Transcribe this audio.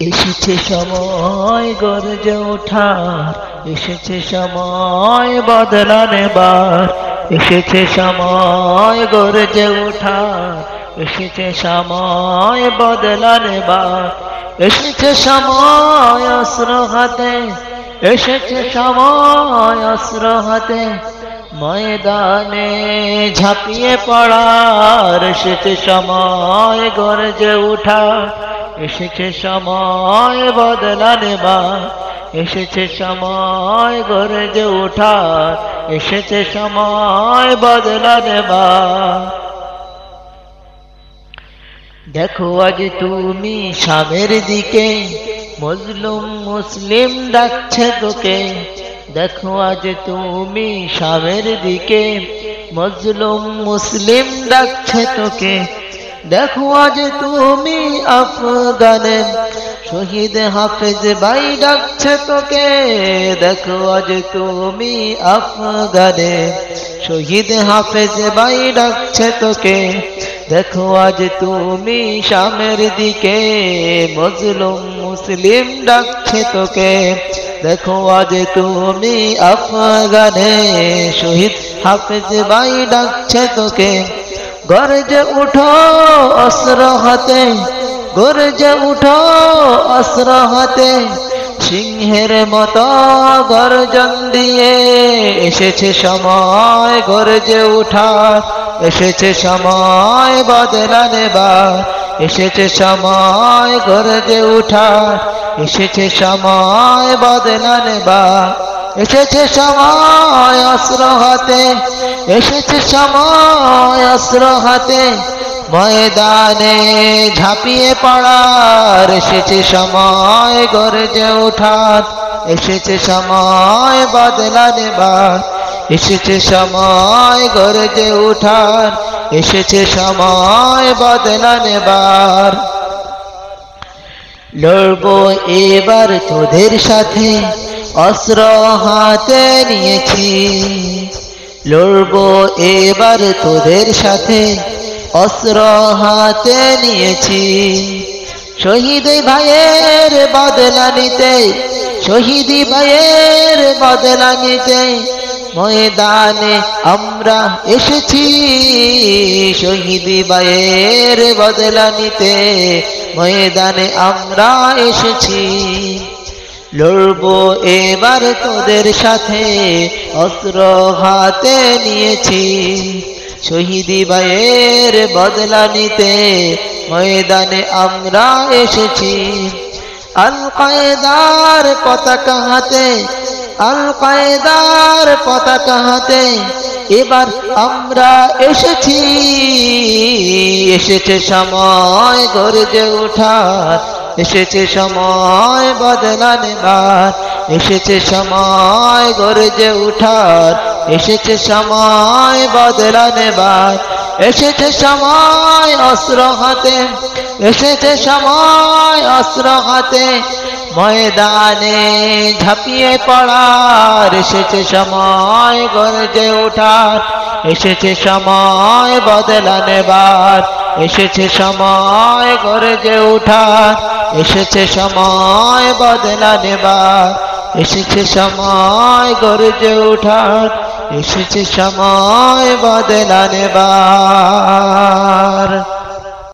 এসেছে সময় গরজে ওঠার, এসেছে সময় বদলা নেবার, এসেছে সময় গরজে ওঠার, এসেছে সময় বদলা নেবার, এসেছে সময় অস্ত্র হাতে এসেছে সময় অস্ত্র হাতে ময়দানে ঝাঁপিয়ে পড়ার, এসেছে সময় গরজে উঠা এসেছে সময় বদলা নেবা এসেছে সময় গরজে উঠা এসেছে সময় বদলা নেবা দেখো আজ তুমি স্বামের দিকে, মজলুম মুসলিম ডাকছে তোকে। দেখো আজ তুমি স্বামের দিকে, মজলুম মুসলিম ডাকছে তোকে। দেখো আজ তুমি আফগানে। শহীদ হাফেজ ভাই ডাকছে তোকে। দেখো আজ তুমি আফগানে। শহীদ হাফেজ ভাই ডাকছে তোকে। দেখো আজ তুমি শামের দিকে। মজলুম মুসলিম ডাকছে তোকে। দেখো আজ তুমি আফগানে। শহীদ হাফেজ ভাই ডাকছে তোকে। গরজে উঠো অস্ত্র হাতে গরজে উঠো অস্ত্র হাতে সিংহের মতো গর্জন দিয়ে এসেছে সময়, গরজে উঠার এসেছে সময়, বদলা নেবার এসেছে সময়, গরজে উঠার এসেছে সময়, বদলা নেবার এসেছে সময় অস্ত্র হাতে, এসেছে সময় অস্ত্র হাতে। ময়দানে ঝাঁপিয়ে পড়ার এসেছে সময়, গরজে ওঠার এসেছে সময়, বদলা নেবার এসেছে সময়, গরজে ওঠার এসেছে সময়, বদলা নেবার। লড়বো এবার তোদের সাথে অস্ত্র হাতে নিয়েছি। লড়বো এবার তোদের সাথে। অস্ত্র হাতে নিয়েছি। শহীদ ভাইয়ের বদলা নিতে, শহীদ ভাইয়ের বদলা নিতে ময়দানে আমরা এসেছি। শহীদ ভাইয়ের বদলা নিতে ময়দানে আমরা এসেছি। লড়বো এবার তোদের সাথে। অস্ত্র হাতে নিয়েছি। শহীদি ভাইয়ের বদলা নিতে ময়দানে আমরা এসেছি। আল কায়দার পতাকা হাতে আল কায়দার পতাকা হাতে এবার আমরা এসেছি। এসেছে সময় গর্জে ওঠার এসেছে সময় বদলা নেবার, এসেছে সময় গর্জে উঠার, এসেছে সময় বদলা নেবার, এসেছে সময় অস্ত্র হাতে, এসেছে সময় অস্ত্র হাতে, ময়দানে ঝাঁপিয়ে পড়ার, এসেছে সময় গর্জে ওঠার এসেছে সময় বদলা নেবার, এসেছে সময় গর্জে ওঠার এসেছে সময় বদলা নেবার এসেছে সময় গর্জে উঠার এসেছে সময় বদলা নেবার